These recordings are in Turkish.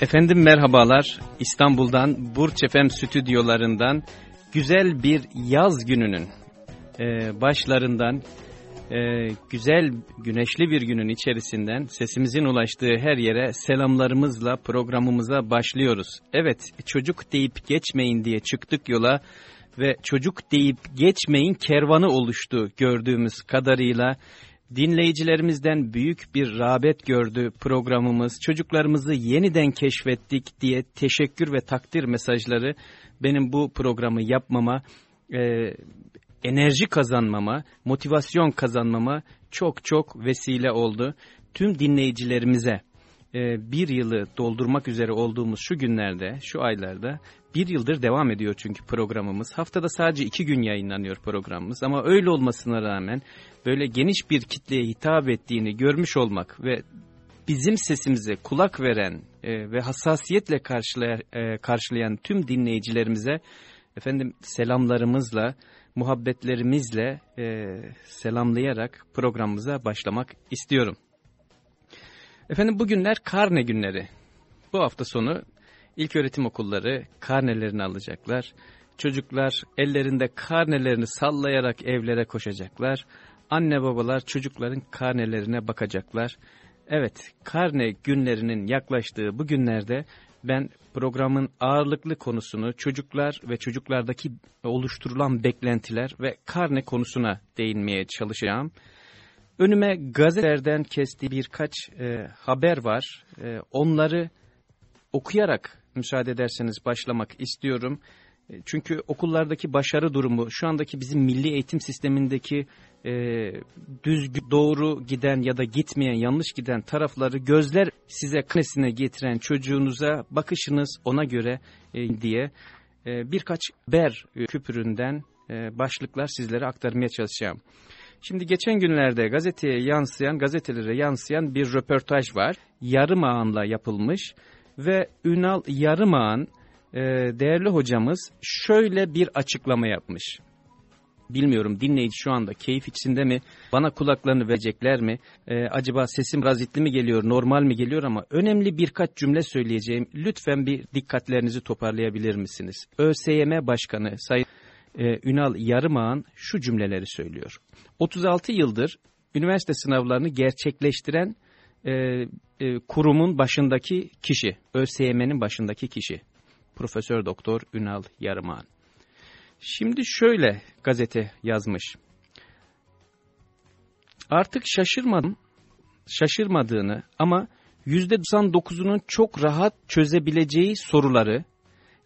Efendim merhabalar. İstanbul'dan Burç Efem stüdyolarından güzel bir yaz gününün e, başlarından e, güzel güneşli bir günün içerisinden sesimizin ulaştığı her yere selamlarımızla programımıza başlıyoruz. Evet çocuk deyip geçmeyin diye çıktık yola ve çocuk deyip geçmeyin kervanı oluştu gördüğümüz kadarıyla. Dinleyicilerimizden büyük bir rağbet gördü programımız. Çocuklarımızı yeniden keşfettik diye teşekkür ve takdir mesajları benim bu programı yapmama, e, enerji kazanmama, motivasyon kazanmama çok çok vesile oldu. Tüm dinleyicilerimize e, bir yılı doldurmak üzere olduğumuz şu günlerde, şu aylarda bir yıldır devam ediyor çünkü programımız. Haftada sadece iki gün yayınlanıyor programımız ama öyle olmasına rağmen böyle geniş bir kitleye hitap ettiğini görmüş olmak ve bizim sesimize kulak veren e, ve hassasiyetle karşılayan, e, karşılayan tüm dinleyicilerimize efendim selamlarımızla, muhabbetlerimizle selamlayarak programımıza başlamak istiyorum. Efendim bugünler karne günleri. Bu hafta sonu ilk öğretim okulları karnelerini alacaklar. Çocuklar ellerinde karnelerini sallayarak evlere koşacaklar. Anne babalar çocukların karnelerine bakacaklar. Evet, karne günlerinin yaklaştığı bu günlerde ben programın ağırlıklı konusunu çocuklar ve çocuklardaki oluşturulan beklentiler ve karne konusuna değinmeye çalışacağım. Önüme gazetelerden kestiği birkaç e, haber var. E, onları okuyarak müsaade ederseniz başlamak istiyorum. E, çünkü okullardaki başarı durumu, şu andaki bizim milli eğitim sistemindeki e, düzgün, doğru giden ya da gitmeyen, yanlış giden tarafları gözler size kanesine getiren çocuğunuza bakışınız ona göre e, diye e, birkaç ber küpüründen e, başlıklar sizlere aktarmaya çalışacağım. Şimdi geçen günlerde gazeteye yansıyan, gazetelere yansıyan bir röportaj var. Yarım ağınla yapılmış ve Ünal Yarımağan e, değerli hocamız şöyle bir açıklama yapmış. Bilmiyorum dinleyici şu anda keyif içinde mi, bana kulaklarını verecekler mi, e, acaba sesim razitli mi geliyor, normal mi geliyor ama önemli birkaç cümle söyleyeceğim. Lütfen bir dikkatlerinizi toparlayabilir misiniz? ÖSYM Başkanı Sayın e, Ünal Yarımağan şu cümleleri söylüyor. 36 yıldır üniversite sınavlarını gerçekleştiren e, e, kurumun başındaki kişi, ÖSYM'nin başındaki kişi. Profesör Doktor Ünal Yarımağan. Şimdi şöyle gazete yazmış. Artık şaşırmadım, şaşırmadığını ama %99'unun çok rahat çözebileceği soruları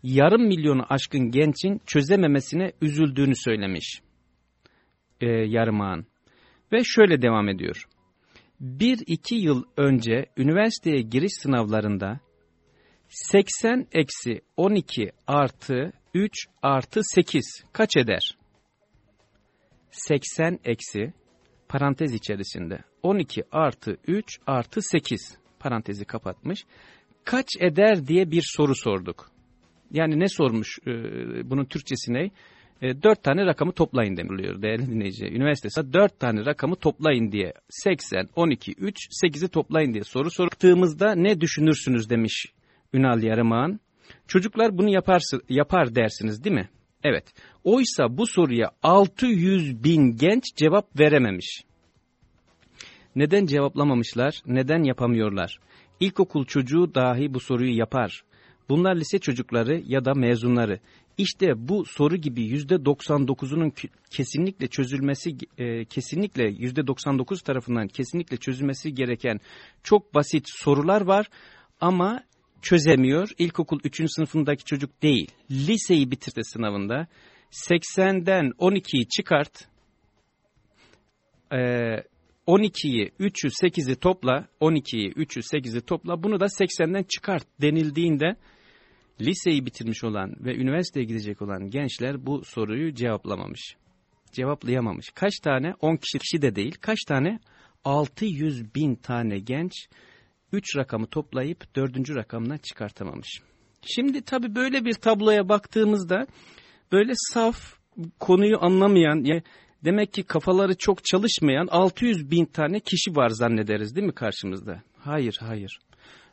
yarım milyonu aşkın gençin çözememesine üzüldüğünü söylemiş e, Yarımağan. Ve şöyle devam ediyor. Bir iki yıl önce üniversiteye giriş sınavlarında 80 eksi 12 artı 3 artı 8 kaç eder? 80 eksi parantez içerisinde 12 artı 3 artı 8 parantezi kapatmış. Kaç eder diye bir soru sorduk. Yani ne sormuş e, bunun Türkçesi ne? E, 4 tane rakamı toplayın deniliyor değerli dinleyiciler. Üniversitesi 4 tane rakamı toplayın diye 80, 12, 3, 8'i toplayın diye soru sorduğumuzda ne düşünürsünüz demiş Ünal Yarımağan. Çocuklar bunu yaparsa, yapar dersiniz değil mi? Evet. Oysa bu soruya 600 bin genç cevap verememiş. Neden cevaplamamışlar? Neden yapamıyorlar? İlkokul çocuğu dahi bu soruyu yapar. Bunlar lise çocukları ya da mezunları. İşte bu soru gibi yüzde 99'unun kesinlikle çözülmesi, e, kesinlikle yüzde 99 tarafından kesinlikle çözülmesi gereken çok basit sorular var. Ama çözemiyor. İlkokul 3. sınıfındaki çocuk değil. Liseyi bitirdi sınavında. 80'den 12'yi çıkart. Ee, 12'yi 3'ü 8'i topla. 12'yi 3'ü 8'i topla. Bunu da 80'den çıkart denildiğinde liseyi bitirmiş olan ve üniversiteye gidecek olan gençler bu soruyu cevaplamamış. Cevaplayamamış. Kaç tane? 10 kişi, kişi de değil. Kaç tane? 600 bin tane genç 3 rakamı toplayıp 4. rakamına çıkartamamış. Şimdi tabi böyle bir tabloya baktığımızda böyle saf konuyu anlamayan ya demek ki kafaları çok çalışmayan 600 bin tane kişi var zannederiz değil mi karşımızda? Hayır hayır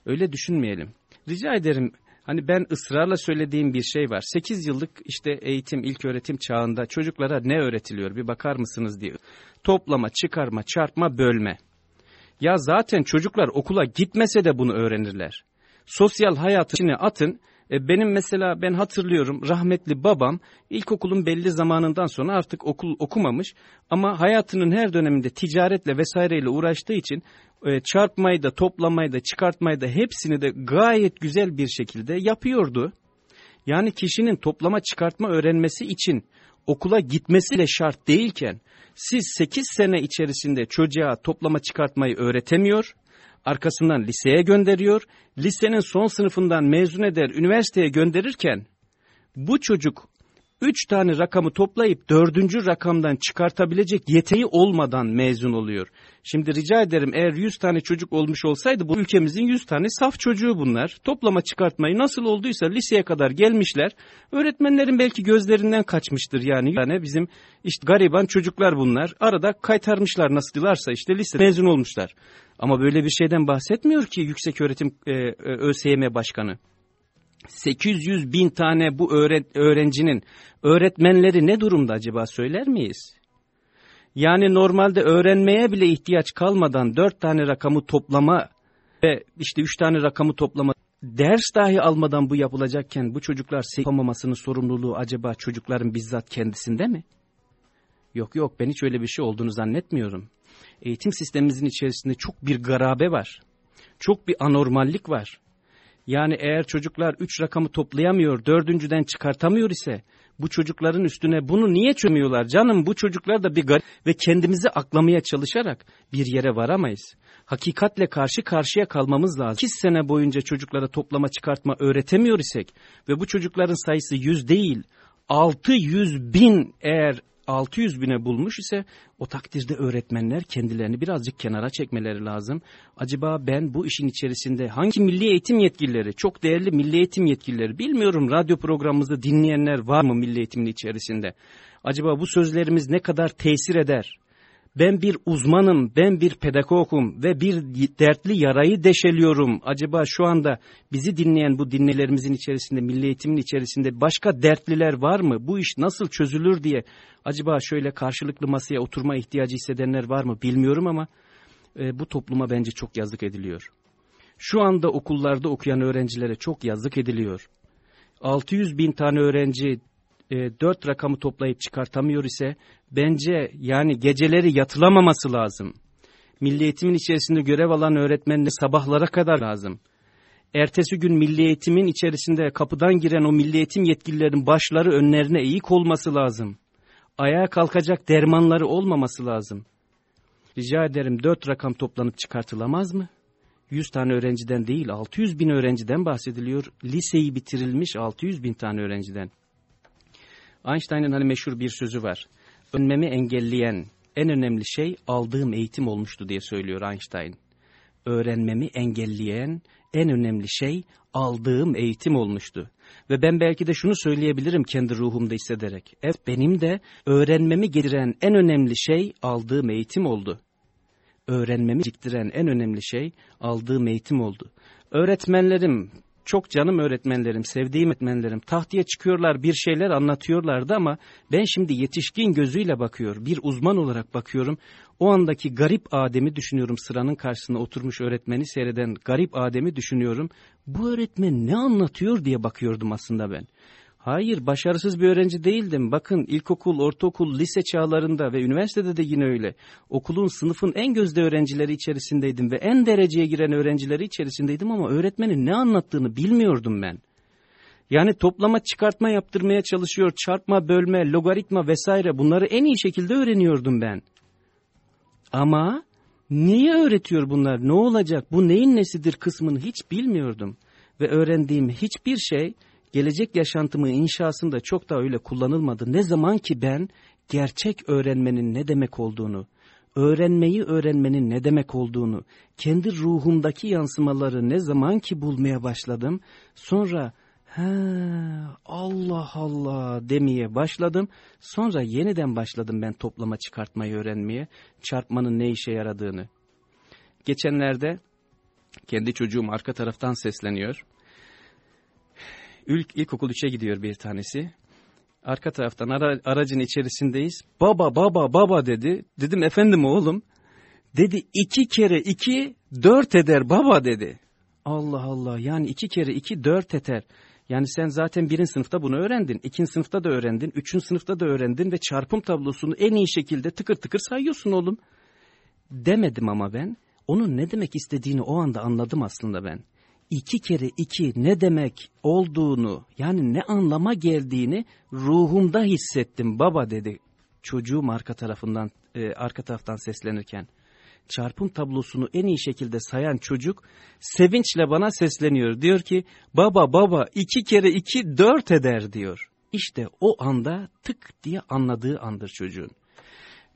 öyle düşünmeyelim. Rica ederim Hani ben ısrarla söylediğim bir şey var. 8 yıllık işte eğitim, ilk öğretim çağında çocuklara ne öğretiliyor bir bakar mısınız diye. Toplama, çıkarma, çarpma, bölme. Ya zaten çocuklar okula gitmese de bunu öğrenirler. Sosyal hayatı içine atın. E benim mesela ben hatırlıyorum rahmetli babam ilkokulun belli zamanından sonra artık okul okumamış ama hayatının her döneminde ticaretle vesaireyle uğraştığı için e, çarpmayı da toplamayı da çıkartmayı da hepsini de gayet güzel bir şekilde yapıyordu. Yani kişinin toplama çıkartma öğrenmesi için okula gitmesi de şart değilken siz 8 sene içerisinde çocuğa toplama çıkartmayı öğretemiyor, arkasından liseye gönderiyor, lisenin son sınıfından mezun eder, üniversiteye gönderirken bu çocuk üç tane rakamı toplayıp dördüncü rakamdan çıkartabilecek yeteneği olmadan mezun oluyor. Şimdi rica ederim eğer yüz tane çocuk olmuş olsaydı bu ülkemizin yüz tane saf çocuğu bunlar. Toplama çıkartmayı nasıl olduysa liseye kadar gelmişler. Öğretmenlerin belki gözlerinden kaçmıştır yani. Yani bizim işte gariban çocuklar bunlar. Arada kaytarmışlar nasıllarsa işte lise mezun olmuşlar. Ama böyle bir şeyden bahsetmiyor ki Yüksek Öğretim e, e ÖSYM Başkanı. 800 bin tane bu öğrencinin öğretmenleri ne durumda acaba söyler miyiz? Yani normalde öğrenmeye bile ihtiyaç kalmadan dört tane rakamı toplama ve işte üç tane rakamı toplama ders dahi almadan bu yapılacakken bu çocuklar yapamamasının sorumluluğu acaba çocukların bizzat kendisinde mi? Yok yok ben hiç öyle bir şey olduğunu zannetmiyorum. Eğitim sistemimizin içerisinde çok bir garabe var. Çok bir anormallik var. Yani eğer çocuklar üç rakamı toplayamıyor, dördüncüden çıkartamıyor ise bu çocukların üstüne bunu niye çömüyorlar? Canım bu çocuklar da bir garip ve kendimizi aklamaya çalışarak bir yere varamayız. Hakikatle karşı karşıya kalmamız lazım. 2 sene boyunca çocuklara toplama çıkartma öğretemiyor isek ve bu çocukların sayısı yüz değil 600 bin eğer 600 bine bulmuş ise o takdirde öğretmenler kendilerini birazcık kenara çekmeleri lazım. Acaba ben bu işin içerisinde hangi milli eğitim yetkilileri, çok değerli milli eğitim yetkilileri bilmiyorum radyo programımızda dinleyenler var mı milli eğitimin içerisinde? Acaba bu sözlerimiz ne kadar tesir eder? Ben bir uzmanım, ben bir pedagogum ve bir dertli yarayı deşeliyorum. Acaba şu anda bizi dinleyen bu dinlelerimizin içerisinde, milli eğitimin içerisinde başka dertliler var mı? Bu iş nasıl çözülür diye acaba şöyle karşılıklı masaya oturma ihtiyacı hissedenler var mı bilmiyorum ama e, bu topluma bence çok yazık ediliyor. Şu anda okullarda okuyan öğrencilere çok yazık ediliyor. 600 bin tane öğrenci e, 4 rakamı toplayıp çıkartamıyor ise bence yani geceleri yatılamaması lazım. Milli eğitimin içerisinde görev alan öğretmenle sabahlara kadar lazım. Ertesi gün milli eğitimin içerisinde kapıdan giren o milli eğitim yetkililerin başları önlerine eğik olması lazım. Ayağa kalkacak dermanları olmaması lazım. Rica ederim dört rakam toplanıp çıkartılamaz mı? 100 tane öğrenciden değil 600 bin öğrenciden bahsediliyor. Liseyi bitirilmiş 600 bin tane öğrenciden. Einstein'ın hani meşhur bir sözü var. Önmemi engelleyen en önemli şey aldığım eğitim olmuştu diye söylüyor Einstein. Öğrenmemi engelleyen en önemli şey aldığım eğitim olmuştu. Ve ben belki de şunu söyleyebilirim kendi ruhumda hissederek. Evet benim de öğrenmemi getiren en önemli şey aldığım eğitim oldu. Öğrenmemi getiren en önemli şey aldığım eğitim oldu. Öğretmenlerim çok canım öğretmenlerim, sevdiğim öğretmenlerim tahtaya çıkıyorlar bir şeyler anlatıyorlardı ama ben şimdi yetişkin gözüyle bakıyor, bir uzman olarak bakıyorum. O andaki garip Adem'i düşünüyorum sıranın karşısında oturmuş öğretmeni seyreden garip Adem'i düşünüyorum. Bu öğretmen ne anlatıyor diye bakıyordum aslında ben. Hayır başarısız bir öğrenci değildim. Bakın ilkokul, ortaokul, lise çağlarında ve üniversitede de yine öyle. Okulun sınıfın en gözde öğrencileri içerisindeydim ve en dereceye giren öğrencileri içerisindeydim ama öğretmenin ne anlattığını bilmiyordum ben. Yani toplama çıkartma yaptırmaya çalışıyor, çarpma, bölme, logaritma vesaire bunları en iyi şekilde öğreniyordum ben. Ama niye öğretiyor bunlar, ne olacak, bu neyin nesidir kısmını hiç bilmiyordum. Ve öğrendiğim hiçbir şey gelecek yaşantımı inşasında çok da öyle kullanılmadı. Ne zaman ki ben gerçek öğrenmenin ne demek olduğunu, öğrenmeyi öğrenmenin ne demek olduğunu, kendi ruhumdaki yansımaları ne zaman ki bulmaya başladım, sonra he Allah Allah demeye başladım. Sonra yeniden başladım ben toplama çıkartmayı öğrenmeye, çarpmanın ne işe yaradığını. Geçenlerde kendi çocuğum arka taraftan sesleniyor. İlk, ilkokul 3'e gidiyor bir tanesi. Arka taraftan ara, aracın içerisindeyiz. Baba baba baba dedi. Dedim efendim oğlum. Dedi iki kere iki dört eder baba dedi. Allah Allah yani iki kere iki dört eder. Yani sen zaten birinci sınıfta bunu öğrendin. ikinci sınıfta da öğrendin. Üçüncü sınıfta da öğrendin ve çarpım tablosunu en iyi şekilde tıkır tıkır sayıyorsun oğlum. Demedim ama ben. Onun ne demek istediğini o anda anladım aslında ben. İki kere iki ne demek olduğunu yani ne anlama geldiğini ruhumda hissettim baba dedi. Çocuğum arka tarafından e, arka taraftan seslenirken çarpım tablosunu en iyi şekilde sayan çocuk sevinçle bana sesleniyor. Diyor ki baba baba iki kere iki dört eder diyor. İşte o anda tık diye anladığı andır çocuğun.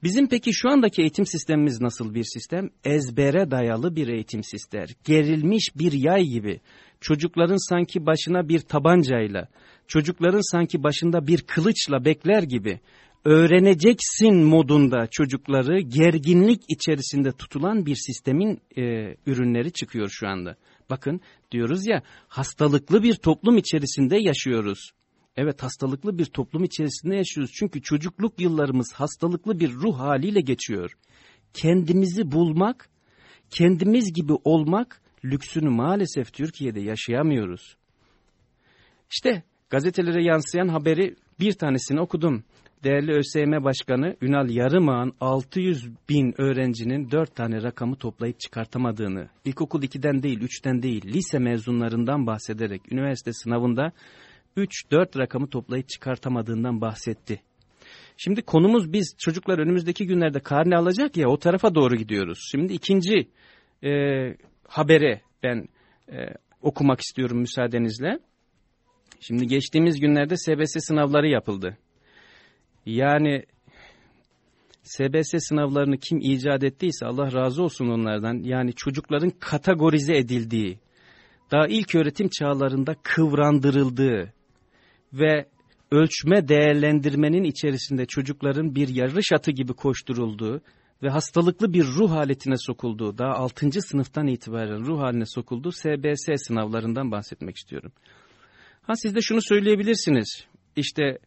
Bizim peki şu andaki eğitim sistemimiz nasıl bir sistem? Ezbere dayalı bir eğitim sistem. Gerilmiş bir yay gibi. Çocukların sanki başına bir tabancayla, çocukların sanki başında bir kılıçla bekler gibi öğreneceksin modunda çocukları gerginlik içerisinde tutulan bir sistemin e, ürünleri çıkıyor şu anda. Bakın diyoruz ya hastalıklı bir toplum içerisinde yaşıyoruz. Evet hastalıklı bir toplum içerisinde yaşıyoruz. Çünkü çocukluk yıllarımız hastalıklı bir ruh haliyle geçiyor. Kendimizi bulmak, kendimiz gibi olmak lüksünü maalesef Türkiye'de yaşayamıyoruz. İşte gazetelere yansıyan haberi bir tanesini okudum değerli ÖSYM Başkanı Ünal Yarımağ'ın 600 bin öğrencinin 4 tane rakamı toplayıp çıkartamadığını, ilkokul 2'den değil 3'ten değil lise mezunlarından bahsederek üniversite sınavında 3-4 rakamı toplayıp çıkartamadığından bahsetti. Şimdi konumuz biz çocuklar önümüzdeki günlerde karne alacak ya o tarafa doğru gidiyoruz. Şimdi ikinci e, habere ben e, okumak istiyorum müsaadenizle. Şimdi geçtiğimiz günlerde SBS sınavları yapıldı. Yani SBS sınavlarını kim icat ettiyse Allah razı olsun onlardan. Yani çocukların kategorize edildiği, daha ilk öğretim çağlarında kıvrandırıldığı ve ölçme değerlendirmenin içerisinde çocukların bir yarış atı gibi koşturulduğu ve hastalıklı bir ruh haletine sokulduğu, daha 6. sınıftan itibaren ruh haline sokulduğu SBS sınavlarından bahsetmek istiyorum. Ha siz de şunu söyleyebilirsiniz. İşte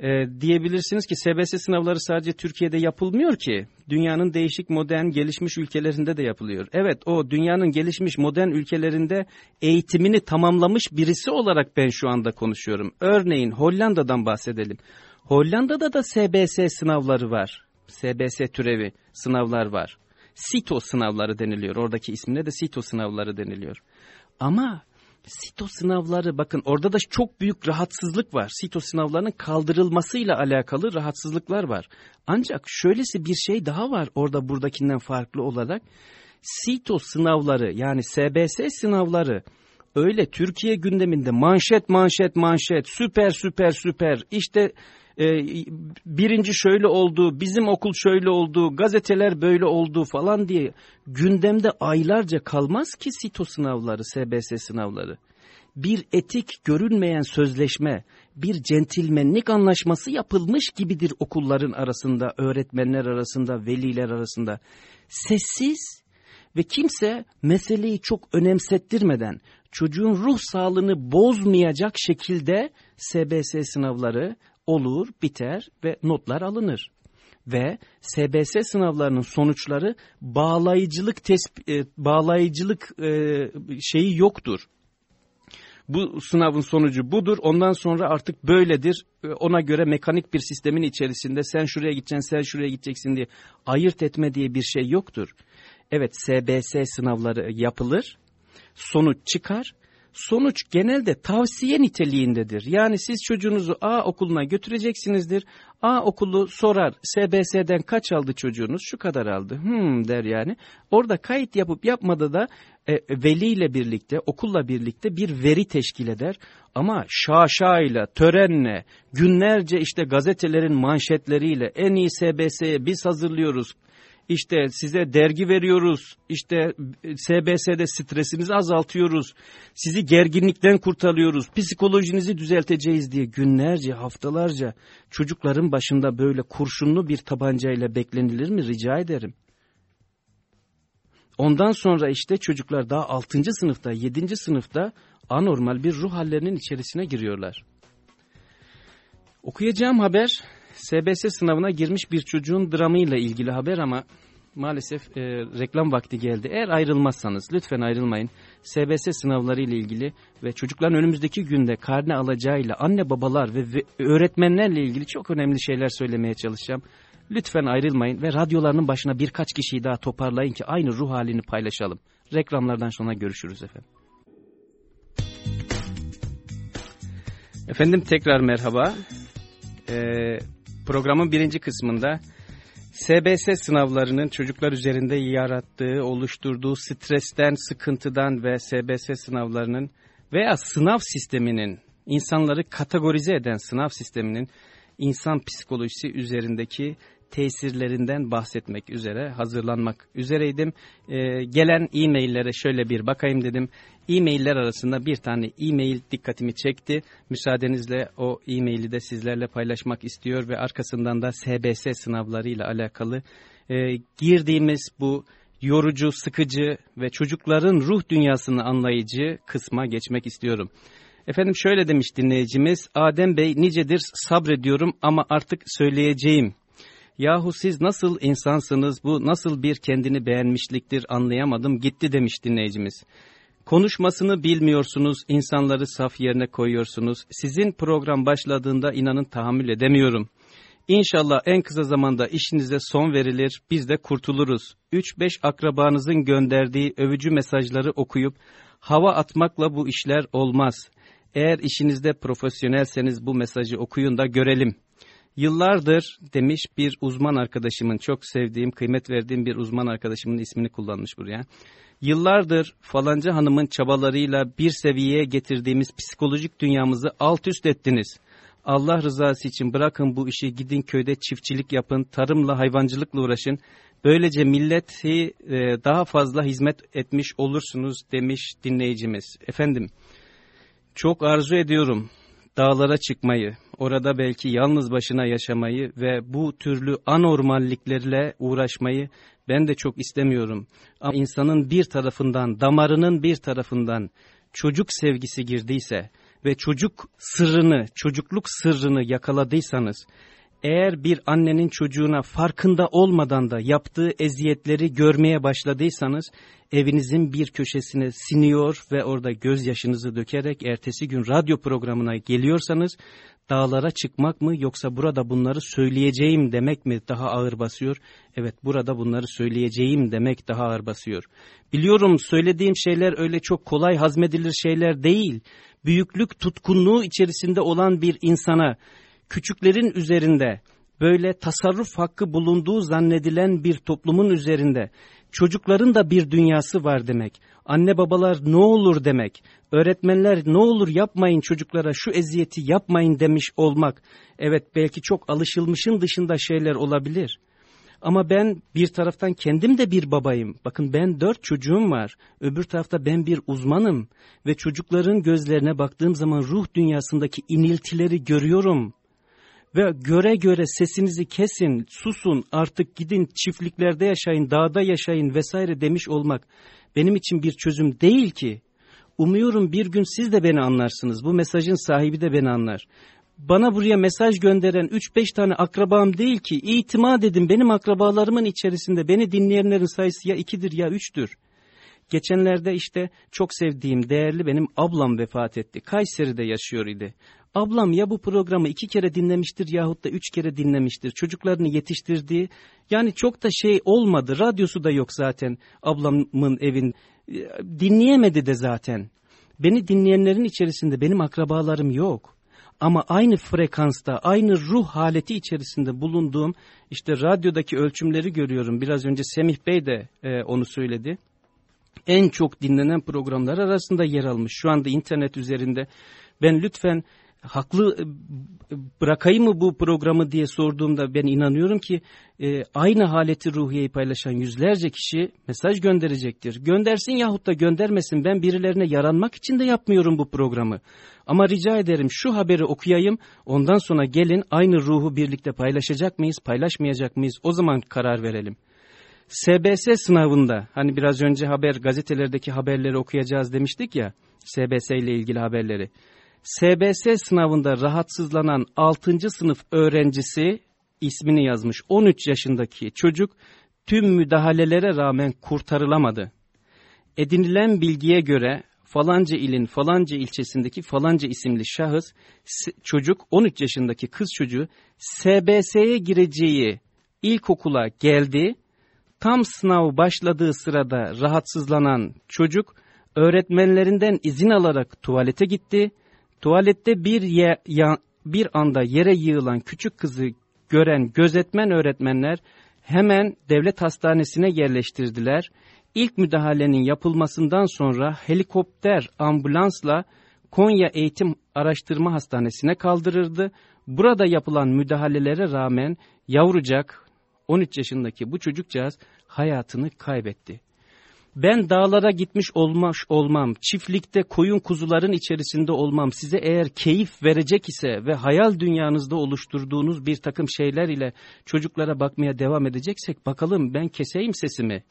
e, diyebilirsiniz ki SBS sınavları sadece Türkiye'de yapılmıyor ki. Dünyanın değişik modern gelişmiş ülkelerinde de yapılıyor. Evet o dünyanın gelişmiş modern ülkelerinde eğitimini tamamlamış birisi olarak ben şu anda konuşuyorum. Örneğin Hollanda'dan bahsedelim. Hollanda'da da SBS sınavları var. SBS türevi sınavlar var. SITO sınavları deniliyor. Oradaki ismine de SITO sınavları deniliyor. Ama Sito sınavları bakın orada da çok büyük rahatsızlık var. Sito sınavlarının kaldırılmasıyla alakalı rahatsızlıklar var. Ancak şöylesi bir şey daha var orada buradakinden farklı olarak. Sito sınavları yani SBS sınavları öyle Türkiye gündeminde manşet manşet manşet süper süper süper işte birinci şöyle oldu, bizim okul şöyle oldu, gazeteler böyle oldu falan diye gündemde aylarca kalmaz ki SITO sınavları, SBS sınavları. Bir etik görünmeyen sözleşme, bir centilmenlik anlaşması yapılmış gibidir okulların arasında, öğretmenler arasında, veliler arasında. Sessiz ve kimse meseleyi çok önemsettirmeden çocuğun ruh sağlığını bozmayacak şekilde SBS sınavları olur, biter ve notlar alınır. Ve SBS sınavlarının sonuçları bağlayıcılık tesp e, bağlayıcılık e, şeyi yoktur. Bu sınavın sonucu budur. Ondan sonra artık böyledir. E, ona göre mekanik bir sistemin içerisinde sen şuraya gideceksin, sen şuraya gideceksin diye ayırt etme diye bir şey yoktur. Evet SBS sınavları yapılır. Sonuç çıkar sonuç genelde tavsiye niteliğindedir. Yani siz çocuğunuzu A okuluna götüreceksinizdir. A okulu sorar SBS'den kaç aldı çocuğunuz? Şu kadar aldı. Hmm der yani. Orada kayıt yapıp yapmadı da e, veliyle birlikte, okulla birlikte bir veri teşkil eder. Ama şaşayla, törenle, günlerce işte gazetelerin manşetleriyle en iyi SBS'ye biz hazırlıyoruz işte size dergi veriyoruz, işte SBS'de stresinizi azaltıyoruz, sizi gerginlikten kurtarıyoruz, psikolojinizi düzelteceğiz diye günlerce, haftalarca çocukların başında böyle kurşunlu bir tabancayla beklenilir mi rica ederim. Ondan sonra işte çocuklar daha 6. sınıfta, 7. sınıfta anormal bir ruh hallerinin içerisine giriyorlar. Okuyacağım haber SBS sınavına girmiş bir çocuğun dramıyla ilgili haber ama maalesef e, reklam vakti geldi. Eğer ayrılmazsanız lütfen ayrılmayın. SBS sınavları ile ilgili ve çocukların önümüzdeki günde karne alacağıyla anne babalar ve, ve öğretmenlerle ilgili çok önemli şeyler söylemeye çalışacağım. Lütfen ayrılmayın ve radyolarının başına birkaç kişiyi daha toparlayın ki aynı ruh halini paylaşalım. Reklamlardan sonra görüşürüz efendim. Efendim tekrar merhaba. Ee, programın birinci kısmında SBS sınavlarının çocuklar üzerinde yarattığı, oluşturduğu stresten, sıkıntıdan ve SBS sınavlarının veya sınav sisteminin, insanları kategorize eden sınav sisteminin insan psikolojisi üzerindeki tesirlerinden bahsetmek üzere hazırlanmak üzereydim. Ee, gelen e-maillere şöyle bir bakayım dedim. E-mailler arasında bir tane e-mail dikkatimi çekti. Müsaadenizle o e-maili de sizlerle paylaşmak istiyor ve arkasından da SBS sınavlarıyla alakalı e, girdiğimiz bu yorucu, sıkıcı ve çocukların ruh dünyasını anlayıcı kısma geçmek istiyorum. Efendim şöyle demiş dinleyicimiz, Adem Bey nicedir sabrediyorum ama artık söyleyeceğim Yahu siz nasıl insansınız bu nasıl bir kendini beğenmişliktir anlayamadım gitti demiş dinleyicimiz. Konuşmasını bilmiyorsunuz, insanları saf yerine koyuyorsunuz. Sizin program başladığında inanın tahammül edemiyorum. İnşallah en kısa zamanda işinize son verilir, biz de kurtuluruz. 3-5 akrabanızın gönderdiği övücü mesajları okuyup hava atmakla bu işler olmaz. Eğer işinizde profesyonelseniz bu mesajı okuyun da görelim.'' Yıllardır demiş bir uzman arkadaşımın çok sevdiğim, kıymet verdiğim bir uzman arkadaşımın ismini kullanmış buraya. Yıllardır falanca hanımın çabalarıyla bir seviyeye getirdiğimiz psikolojik dünyamızı alt üst ettiniz. Allah rızası için bırakın bu işi gidin köyde çiftçilik yapın, tarımla hayvancılıkla uğraşın. Böylece milleti e, daha fazla hizmet etmiş olursunuz demiş dinleyicimiz. Efendim çok arzu ediyorum dağlara çıkmayı, orada belki yalnız başına yaşamayı ve bu türlü anormalliklerle uğraşmayı ben de çok istemiyorum. Ama insanın bir tarafından, damarının bir tarafından çocuk sevgisi girdiyse ve çocuk sırrını, çocukluk sırrını yakaladıysanız, eğer bir annenin çocuğuna farkında olmadan da yaptığı eziyetleri görmeye başladıysanız, evinizin bir köşesine siniyor ve orada gözyaşınızı dökerek ertesi gün radyo programına geliyorsanız, dağlara çıkmak mı yoksa burada bunları söyleyeceğim demek mi daha ağır basıyor? Evet burada bunları söyleyeceğim demek daha ağır basıyor. Biliyorum söylediğim şeyler öyle çok kolay hazmedilir şeyler değil. Büyüklük tutkunluğu içerisinde olan bir insana küçüklerin üzerinde böyle tasarruf hakkı bulunduğu zannedilen bir toplumun üzerinde çocukların da bir dünyası var demek. Anne babalar ne olur demek. Öğretmenler ne olur yapmayın çocuklara şu eziyeti yapmayın demiş olmak. Evet belki çok alışılmışın dışında şeyler olabilir. Ama ben bir taraftan kendim de bir babayım. Bakın ben dört çocuğum var. Öbür tarafta ben bir uzmanım. Ve çocukların gözlerine baktığım zaman ruh dünyasındaki iniltileri görüyorum ve göre göre sesinizi kesin, susun, artık gidin çiftliklerde yaşayın, dağda yaşayın vesaire demiş olmak benim için bir çözüm değil ki. Umuyorum bir gün siz de beni anlarsınız. Bu mesajın sahibi de beni anlar. Bana buraya mesaj gönderen 3-5 tane akrabam değil ki. İtimat edin benim akrabalarımın içerisinde beni dinleyenlerin sayısı ya 2'dir ya 3'tür. Geçenlerde işte çok sevdiğim, değerli benim ablam vefat etti. Kayseri'de yaşıyor idi. Ablam ya bu programı iki kere dinlemiştir yahut da üç kere dinlemiştir. Çocuklarını yetiştirdiği yani çok da şey olmadı. Radyosu da yok zaten ablamın evin. Dinleyemedi de zaten. Beni dinleyenlerin içerisinde benim akrabalarım yok. Ama aynı frekansta, aynı ruh haleti içerisinde bulunduğum işte radyodaki ölçümleri görüyorum. Biraz önce Semih Bey de e, onu söyledi en çok dinlenen programlar arasında yer almış. Şu anda internet üzerinde ben lütfen haklı e, bırakayım mı bu programı diye sorduğumda ben inanıyorum ki e, aynı haleti ruhiyeyi paylaşan yüzlerce kişi mesaj gönderecektir. Göndersin yahut da göndermesin ben birilerine yaranmak için de yapmıyorum bu programı. Ama rica ederim şu haberi okuyayım ondan sonra gelin aynı ruhu birlikte paylaşacak mıyız paylaşmayacak mıyız o zaman karar verelim. SBS sınavında hani biraz önce haber gazetelerdeki haberleri okuyacağız demiştik ya. SBS ile ilgili haberleri. SBS sınavında rahatsızlanan 6. sınıf öğrencisi ismini yazmış 13 yaşındaki çocuk tüm müdahalelere rağmen kurtarılamadı. Edinilen bilgiye göre falanca ilin falanca ilçesindeki falanca isimli şahıs çocuk 13 yaşındaki kız çocuğu SBS'ye gireceği ilkokula geldi. Tam sınav başladığı sırada rahatsızlanan çocuk öğretmenlerinden izin alarak tuvalete gitti. Tuvalette bir, ye, ya, bir anda yere yığılan küçük kızı gören gözetmen öğretmenler hemen devlet hastanesine yerleştirdiler. İlk müdahalenin yapılmasından sonra helikopter ambulansla Konya Eğitim Araştırma Hastanesi'ne kaldırırdı. Burada yapılan müdahalelere rağmen yavrucak 13 yaşındaki bu çocukcağız hayatını kaybetti. Ben dağlara gitmiş olmaş olmam, çiftlikte koyun kuzuların içerisinde olmam size eğer keyif verecek ise ve hayal dünyanızda oluşturduğunuz bir takım şeyler ile çocuklara bakmaya devam edeceksek bakalım ben keseyim sesimi.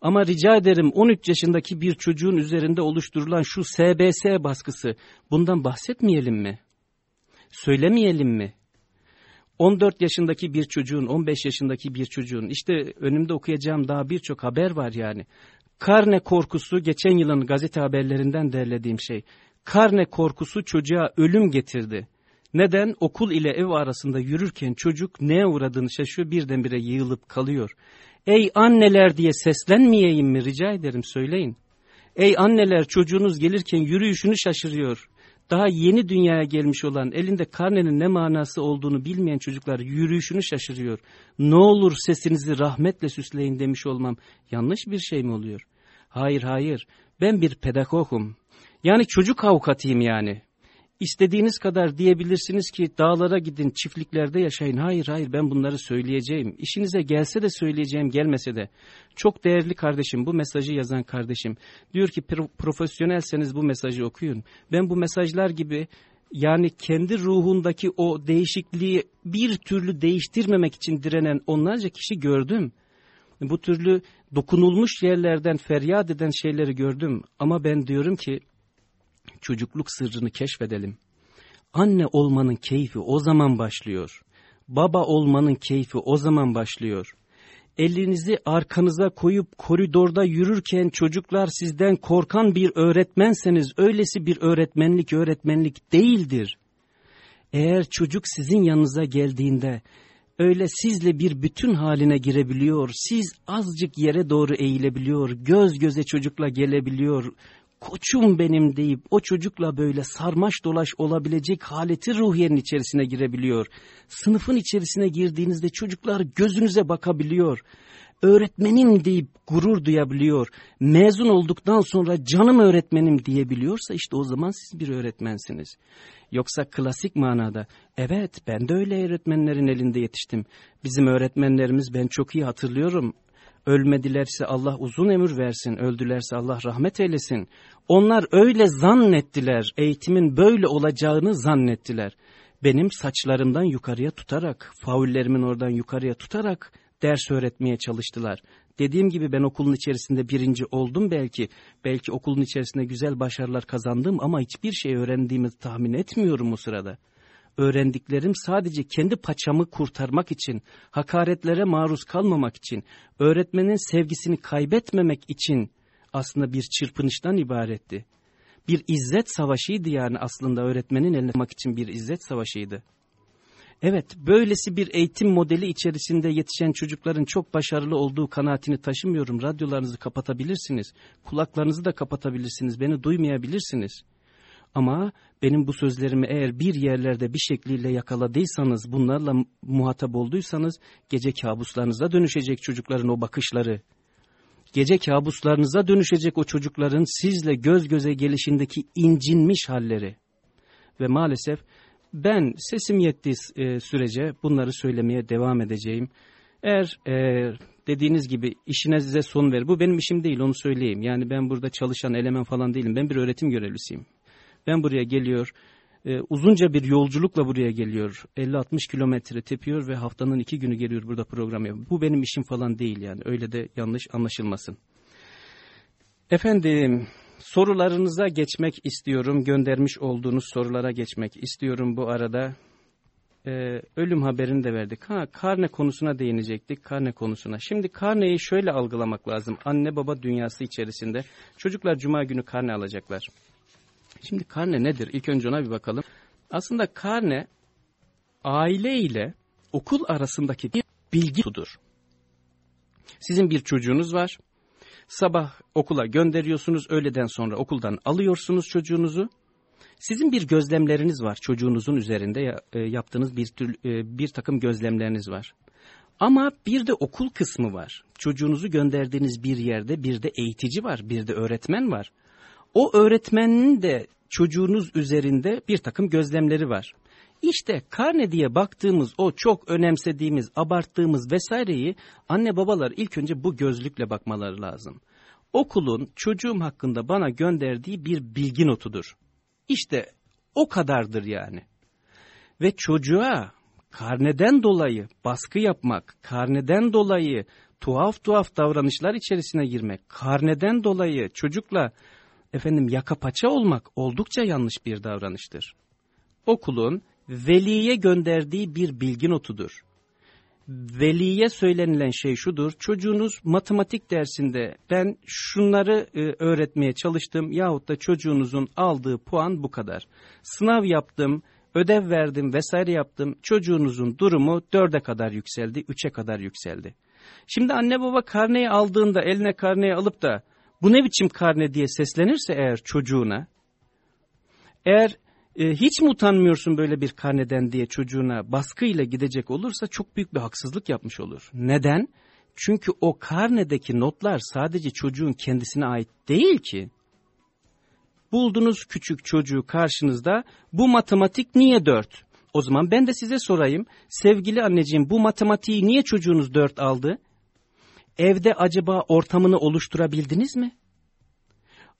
Ama rica ederim 13 yaşındaki bir çocuğun üzerinde oluşturulan şu SBS baskısı bundan bahsetmeyelim mi? Söylemeyelim mi? 14 yaşındaki bir çocuğun, 15 yaşındaki bir çocuğun, işte önümde okuyacağım daha birçok haber var yani. Karne korkusu geçen yılın gazete haberlerinden derlediğim şey. Karne korkusu çocuğa ölüm getirdi. Neden? Okul ile ev arasında yürürken çocuk neye uğradığını şaşıyor birdenbire yığılıp kalıyor. Ey anneler diye seslenmeyeyim mi rica ederim söyleyin. Ey anneler çocuğunuz gelirken yürüyüşünü şaşırıyor. Daha yeni dünyaya gelmiş olan elinde karnenin ne manası olduğunu bilmeyen çocuklar yürüyüşünü şaşırıyor. Ne olur sesinizi rahmetle süsleyin demiş olmam yanlış bir şey mi oluyor? Hayır hayır ben bir pedagogum. Yani çocuk avukatıyım yani. İstediğiniz kadar diyebilirsiniz ki dağlara gidin, çiftliklerde yaşayın. Hayır hayır ben bunları söyleyeceğim. İşinize gelse de söyleyeceğim, gelmese de. Çok değerli kardeşim, bu mesajı yazan kardeşim. Diyor ki profesyonelseniz bu mesajı okuyun. Ben bu mesajlar gibi yani kendi ruhundaki o değişikliği bir türlü değiştirmemek için direnen onlarca kişi gördüm. Bu türlü dokunulmuş yerlerden feryat eden şeyleri gördüm. Ama ben diyorum ki çocukluk sırrını keşfedelim. Anne olmanın keyfi o zaman başlıyor. Baba olmanın keyfi o zaman başlıyor. Elinizi arkanıza koyup koridorda yürürken çocuklar sizden korkan bir öğretmenseniz öylesi bir öğretmenlik öğretmenlik değildir. Eğer çocuk sizin yanınıza geldiğinde öyle sizle bir bütün haline girebiliyor, siz azıcık yere doğru eğilebiliyor, göz göze çocukla gelebiliyor, koçum benim deyip o çocukla böyle sarmaş dolaş olabilecek haleti ruhiyenin içerisine girebiliyor. Sınıfın içerisine girdiğinizde çocuklar gözünüze bakabiliyor. Öğretmenim deyip gurur duyabiliyor. Mezun olduktan sonra canım öğretmenim diyebiliyorsa işte o zaman siz bir öğretmensiniz. Yoksa klasik manada evet ben de öyle öğretmenlerin elinde yetiştim. Bizim öğretmenlerimiz ben çok iyi hatırlıyorum Ölmedilerse Allah uzun ömür versin, öldülerse Allah rahmet eylesin. Onlar öyle zannettiler, eğitimin böyle olacağını zannettiler. Benim saçlarımdan yukarıya tutarak, faullerimin oradan yukarıya tutarak ders öğretmeye çalıştılar. Dediğim gibi ben okulun içerisinde birinci oldum belki. Belki okulun içerisinde güzel başarılar kazandım ama hiçbir şey öğrendiğimi tahmin etmiyorum o sırada öğrendiklerim sadece kendi paçamı kurtarmak için, hakaretlere maruz kalmamak için, öğretmenin sevgisini kaybetmemek için aslında bir çırpınıştan ibaretti. Bir izzet savaşıydı yani aslında öğretmenin eline almak için bir izzet savaşıydı. Evet, böylesi bir eğitim modeli içerisinde yetişen çocukların çok başarılı olduğu kanaatini taşımıyorum. Radyolarınızı kapatabilirsiniz, kulaklarınızı da kapatabilirsiniz, beni duymayabilirsiniz. Ama benim bu sözlerimi eğer bir yerlerde bir şekliyle yakaladıysanız, bunlarla muhatap olduysanız gece kabuslarınıza dönüşecek çocukların o bakışları. Gece kabuslarınıza dönüşecek o çocukların sizle göz göze gelişindeki incinmiş halleri. Ve maalesef ben sesim yettiği e, sürece bunları söylemeye devam edeceğim. Eğer e, dediğiniz gibi işine size son verir. Bu benim işim değil onu söyleyeyim. Yani ben burada çalışan eleman falan değilim. Ben bir öğretim görevlisiyim. Ben buraya geliyor, e, uzunca bir yolculukla buraya geliyor. 50-60 kilometre tepiyor ve haftanın iki günü geliyor burada program yapıyor. Bu benim işim falan değil yani. Öyle de yanlış anlaşılmasın. Efendim, sorularınıza geçmek istiyorum. Göndermiş olduğunuz sorulara geçmek istiyorum bu arada. Ee, ölüm haberini de verdik. Ha, karne konusuna değinecektik. Karne konusuna. Şimdi karneyi şöyle algılamak lazım. Anne baba dünyası içerisinde. Çocuklar cuma günü karne alacaklar. Şimdi karne nedir? İlk önce ona bir bakalım. Aslında karne aile ile okul arasındaki bir bilgi tudur. Sizin bir çocuğunuz var. Sabah okula gönderiyorsunuz, öğleden sonra okuldan alıyorsunuz çocuğunuzu. Sizin bir gözlemleriniz var çocuğunuzun üzerinde e, yaptığınız bir, tür, e, bir takım gözlemleriniz var. Ama bir de okul kısmı var. Çocuğunuzu gönderdiğiniz bir yerde bir de eğitici var, bir de öğretmen var. O öğretmenin de çocuğunuz üzerinde bir takım gözlemleri var. İşte karne diye baktığımız o çok önemsediğimiz, abarttığımız vesaireyi anne babalar ilk önce bu gözlükle bakmaları lazım. Okulun çocuğum hakkında bana gönderdiği bir bilgi notudur. İşte o kadardır yani. Ve çocuğa karneden dolayı baskı yapmak, karneden dolayı tuhaf tuhaf davranışlar içerisine girmek, karneden dolayı çocukla efendim yaka paça olmak oldukça yanlış bir davranıştır. Okulun veliye gönderdiği bir bilgi notudur. Veliye söylenilen şey şudur, çocuğunuz matematik dersinde ben şunları e, öğretmeye çalıştım yahut da çocuğunuzun aldığı puan bu kadar. Sınav yaptım, ödev verdim vesaire yaptım, çocuğunuzun durumu dörde kadar yükseldi, üçe kadar yükseldi. Şimdi anne baba karneyi aldığında eline karneyi alıp da bu ne biçim karne diye seslenirse eğer çocuğuna, eğer e, hiç mi utanmıyorsun böyle bir karneden diye çocuğuna baskıyla gidecek olursa çok büyük bir haksızlık yapmış olur. Neden? Çünkü o karnedeki notlar sadece çocuğun kendisine ait değil ki. Buldunuz küçük çocuğu karşınızda bu matematik niye dört? O zaman ben de size sorayım sevgili anneciğim bu matematiği niye çocuğunuz dört aldı? Evde acaba ortamını oluşturabildiniz mi?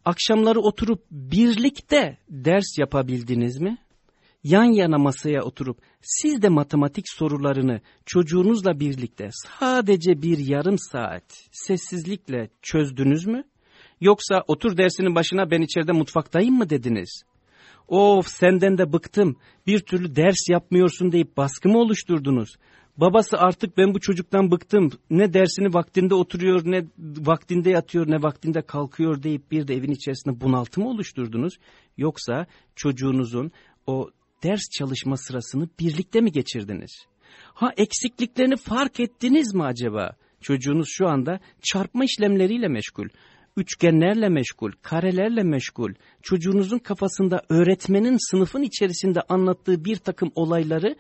Akşamları oturup birlikte ders yapabildiniz mi? Yan yana masaya oturup siz de matematik sorularını çocuğunuzla birlikte sadece bir yarım saat sessizlikle çözdünüz mü? Yoksa otur dersinin başına ben içeride mutfaktayım mı dediniz? Of senden de bıktım bir türlü ders yapmıyorsun deyip baskı mı oluşturdunuz? Babası artık ben bu çocuktan bıktım. Ne dersini vaktinde oturuyor, ne vaktinde yatıyor, ne vaktinde kalkıyor deyip bir de evin içerisinde bunaltı mı oluşturdunuz? Yoksa çocuğunuzun o ders çalışma sırasını birlikte mi geçirdiniz? Ha eksikliklerini fark ettiniz mi acaba? Çocuğunuz şu anda çarpma işlemleriyle meşgul üçgenlerle meşgul, karelerle meşgul, çocuğunuzun kafasında öğretmenin sınıfın içerisinde anlattığı bir takım olayları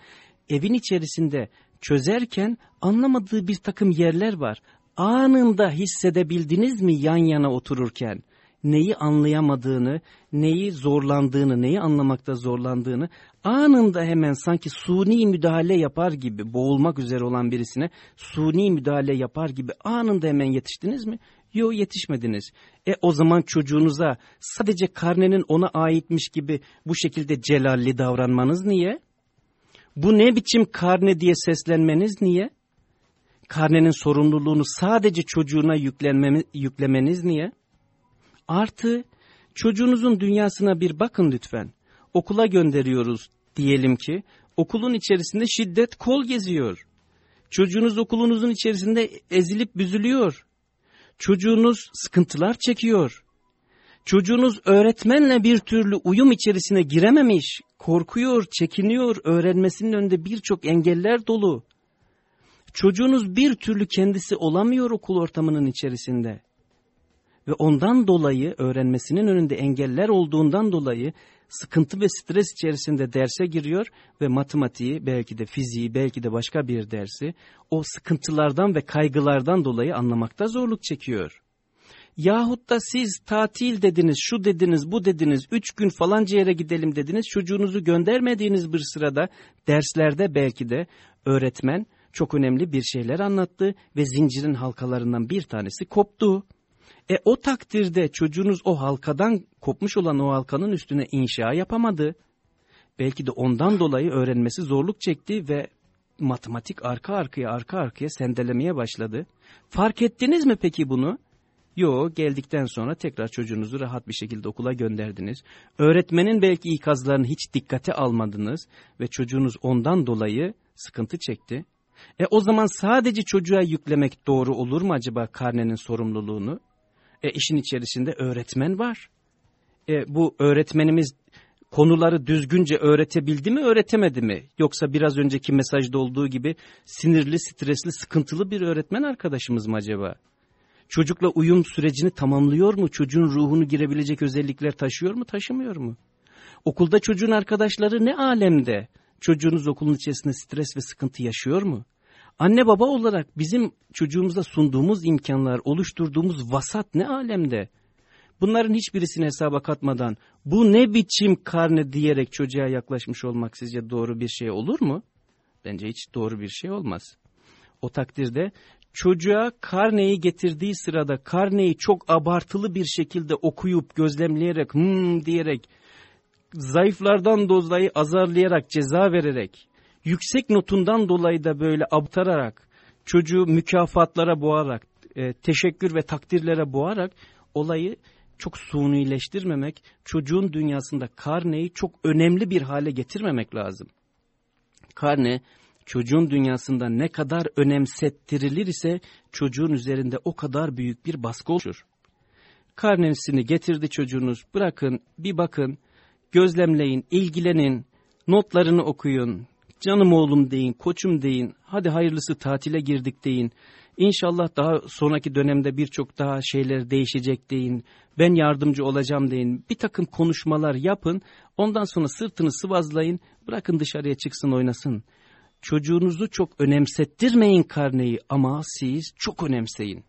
evin içerisinde çözerken anlamadığı bir takım yerler var. Anında hissedebildiniz mi yan yana otururken? Neyi anlayamadığını, neyi zorlandığını, neyi anlamakta zorlandığını anında hemen sanki suni müdahale yapar gibi boğulmak üzere olan birisine suni müdahale yapar gibi anında hemen yetiştiniz mi? Yok yetişmediniz. E o zaman çocuğunuza sadece karnenin ona aitmiş gibi bu şekilde celalli davranmanız niye? Bu ne biçim karne diye seslenmeniz niye? Karnenin sorumluluğunu sadece çocuğuna yüklemeniz niye? Artı çocuğunuzun dünyasına bir bakın lütfen. Okula gönderiyoruz diyelim ki okulun içerisinde şiddet kol geziyor. Çocuğunuz okulunuzun içerisinde ezilip büzülüyor. Çocuğunuz sıkıntılar çekiyor. Çocuğunuz öğretmenle bir türlü uyum içerisine girememiş, korkuyor, çekiniyor, öğrenmesinin önünde birçok engeller dolu. Çocuğunuz bir türlü kendisi olamıyor okul ortamının içerisinde. Ve ondan dolayı öğrenmesinin önünde engeller olduğundan dolayı sıkıntı ve stres içerisinde derse giriyor ve matematiği belki de fiziği belki de başka bir dersi o sıkıntılardan ve kaygılardan dolayı anlamakta zorluk çekiyor. Yahut da siz tatil dediniz, şu dediniz, bu dediniz, üç gün falanca yere gidelim dediniz, çocuğunuzu göndermediğiniz bir sırada derslerde belki de öğretmen çok önemli bir şeyler anlattı ve zincirin halkalarından bir tanesi koptu. E o takdirde çocuğunuz o halkadan kopmuş olan o halkanın üstüne inşa yapamadı. Belki de ondan dolayı öğrenmesi zorluk çekti ve matematik arka arkaya arka arkaya sendelemeye başladı. Fark ettiniz mi peki bunu? Yo geldikten sonra tekrar çocuğunuzu rahat bir şekilde okula gönderdiniz. Öğretmenin belki ikazlarını hiç dikkate almadınız ve çocuğunuz ondan dolayı sıkıntı çekti. E o zaman sadece çocuğa yüklemek doğru olur mu acaba karnenin sorumluluğunu? E işin içerisinde öğretmen var. E bu öğretmenimiz konuları düzgünce öğretebildi mi öğretemedi mi? Yoksa biraz önceki mesajda olduğu gibi sinirli, stresli, sıkıntılı bir öğretmen arkadaşımız mı acaba? Çocukla uyum sürecini tamamlıyor mu? Çocuğun ruhunu girebilecek özellikler taşıyor mu, taşımıyor mu? Okulda çocuğun arkadaşları ne alemde? Çocuğunuz okulun içerisinde stres ve sıkıntı yaşıyor mu? Anne baba olarak bizim çocuğumuza sunduğumuz imkanlar, oluşturduğumuz vasat ne alemde? Bunların hiçbirisini hesaba katmadan bu ne biçim karne diyerek çocuğa yaklaşmış olmak sizce doğru bir şey olur mu? Bence hiç doğru bir şey olmaz. O takdirde çocuğa karneyi getirdiği sırada karneyi çok abartılı bir şekilde okuyup gözlemleyerek hmm diyerek zayıflardan dolayı azarlayarak ceza vererek yüksek notundan dolayı da böyle abtararak çocuğu mükafatlara boğarak e, teşekkür ve takdirlere boğarak olayı çok sunileştirmemek, çocuğun dünyasında karneyi çok önemli bir hale getirmemek lazım. Karne çocuğun dünyasında ne kadar önemsettirilir ise çocuğun üzerinde o kadar büyük bir baskı oluşur. Karnesini getirdi çocuğunuz bırakın bir bakın gözlemleyin ilgilenin notlarını okuyun canım oğlum deyin koçum deyin hadi hayırlısı tatile girdik deyin İnşallah daha sonraki dönemde birçok daha şeyler değişecek deyin. Ben yardımcı olacağım deyin. Bir takım konuşmalar yapın. Ondan sonra sırtını sıvazlayın. Bırakın dışarıya çıksın oynasın. Çocuğunuzu çok önemsettirmeyin karneyi ama siz çok önemseyin.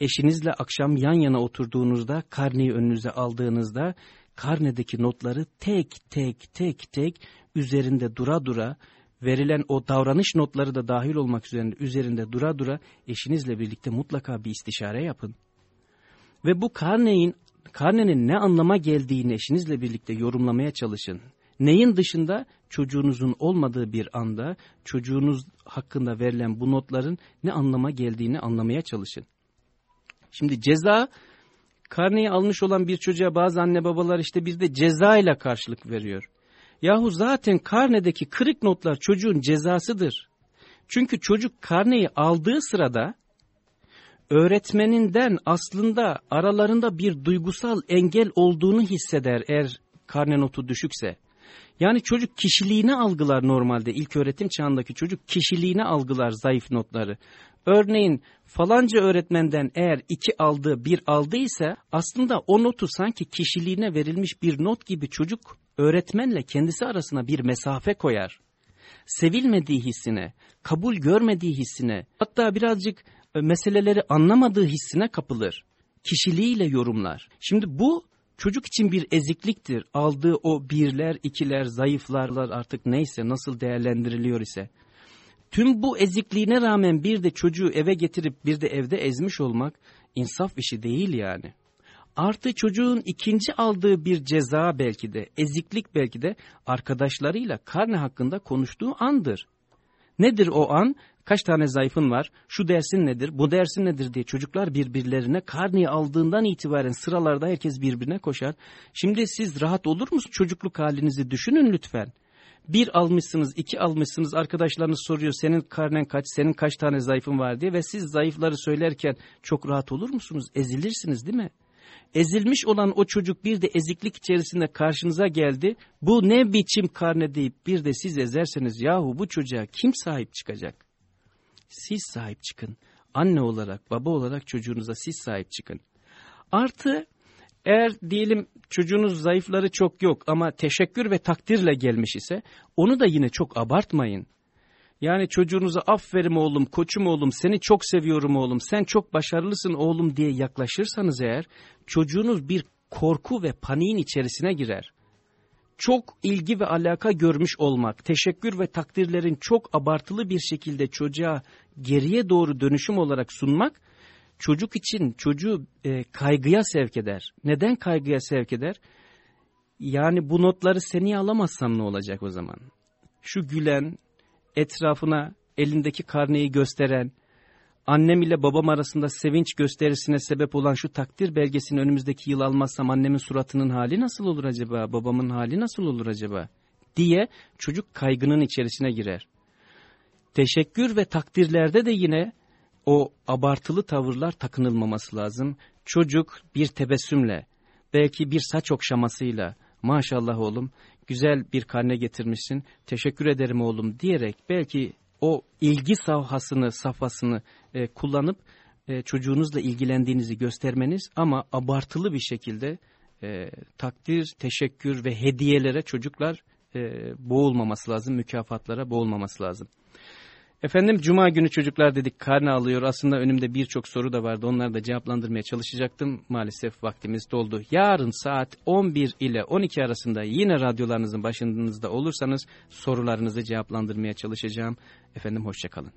Eşinizle akşam yan yana oturduğunuzda karneyi önünüze aldığınızda karnedeki notları tek tek tek tek üzerinde dura dura verilen o davranış notları da dahil olmak üzerinde, üzerinde dura dura eşinizle birlikte mutlaka bir istişare yapın. Ve bu karneyin, karnenin ne anlama geldiğini eşinizle birlikte yorumlamaya çalışın. Neyin dışında çocuğunuzun olmadığı bir anda çocuğunuz hakkında verilen bu notların ne anlama geldiğini anlamaya çalışın. Şimdi ceza karneyi almış olan bir çocuğa bazı anne babalar işte bir de ceza ile karşılık veriyor. Yahu zaten karnedeki kırık notlar çocuğun cezasıdır. Çünkü çocuk karneyi aldığı sırada öğretmeninden aslında aralarında bir duygusal engel olduğunu hisseder eğer karne notu düşükse. Yani çocuk kişiliğini algılar normalde ilk öğretim çağındaki çocuk kişiliğini algılar zayıf notları. Örneğin falanca öğretmenden eğer iki aldığı bir aldıysa aslında o notu sanki kişiliğine verilmiş bir not gibi çocuk öğretmenle kendisi arasına bir mesafe koyar. Sevilmediği hissine, kabul görmediği hissine, hatta birazcık e, meseleleri anlamadığı hissine kapılır. Kişiliğiyle yorumlar. Şimdi bu çocuk için bir ezikliktir. Aldığı o birler, ikiler, zayıflarlar artık neyse nasıl değerlendiriliyor ise. Tüm bu ezikliğine rağmen bir de çocuğu eve getirip bir de evde ezmiş olmak insaf işi değil yani. Artı çocuğun ikinci aldığı bir ceza belki de, eziklik belki de arkadaşlarıyla karne hakkında konuştuğu andır. Nedir o an? Kaç tane zayıfın var? Şu dersin nedir? Bu dersin nedir diye çocuklar birbirlerine karneyi aldığından itibaren sıralarda herkes birbirine koşar. Şimdi siz rahat olur musunuz? Çocukluk halinizi düşünün lütfen. Bir almışsınız, iki almışsınız, arkadaşlarınız soruyor senin karnen kaç, senin kaç tane zayıfın var diye ve siz zayıfları söylerken çok rahat olur musunuz? Ezilirsiniz değil mi? ezilmiş olan o çocuk bir de eziklik içerisinde karşınıza geldi. Bu ne biçim karne deyip bir de siz ezerseniz yahu bu çocuğa kim sahip çıkacak? Siz sahip çıkın. Anne olarak, baba olarak çocuğunuza siz sahip çıkın. Artı eğer diyelim çocuğunuz zayıfları çok yok ama teşekkür ve takdirle gelmiş ise onu da yine çok abartmayın. Yani çocuğunuza aferin oğlum, koçum oğlum, seni çok seviyorum oğlum, sen çok başarılısın oğlum diye yaklaşırsanız eğer çocuğunuz bir korku ve paniğin içerisine girer. Çok ilgi ve alaka görmüş olmak, teşekkür ve takdirlerin çok abartılı bir şekilde çocuğa geriye doğru dönüşüm olarak sunmak, çocuk için çocuğu e, kaygıya sevk eder. Neden kaygıya sevk eder? Yani bu notları seni alamazsam ne olacak o zaman? Şu gülen, etrafına elindeki karneyi gösteren, annem ile babam arasında sevinç gösterisine sebep olan şu takdir belgesini önümüzdeki yıl almazsam annemin suratının hali nasıl olur acaba, babamın hali nasıl olur acaba diye çocuk kaygının içerisine girer. Teşekkür ve takdirlerde de yine o abartılı tavırlar takınılmaması lazım. Çocuk bir tebessümle, belki bir saç okşamasıyla, maşallah oğlum güzel bir karne getirmişsin, teşekkür ederim oğlum diyerek belki o ilgi safhasını, safhasını e, kullanıp e, çocuğunuzla ilgilendiğinizi göstermeniz ama abartılı bir şekilde e, takdir, teşekkür ve hediyelere çocuklar e, boğulmaması lazım, mükafatlara boğulmaması lazım. Efendim cuma günü çocuklar dedik karne alıyor. Aslında önümde birçok soru da vardı. Onları da cevaplandırmaya çalışacaktım. Maalesef vaktimiz doldu. Yarın saat 11 ile 12 arasında yine radyolarınızın başınızda olursanız sorularınızı cevaplandırmaya çalışacağım. Efendim hoşçakalın.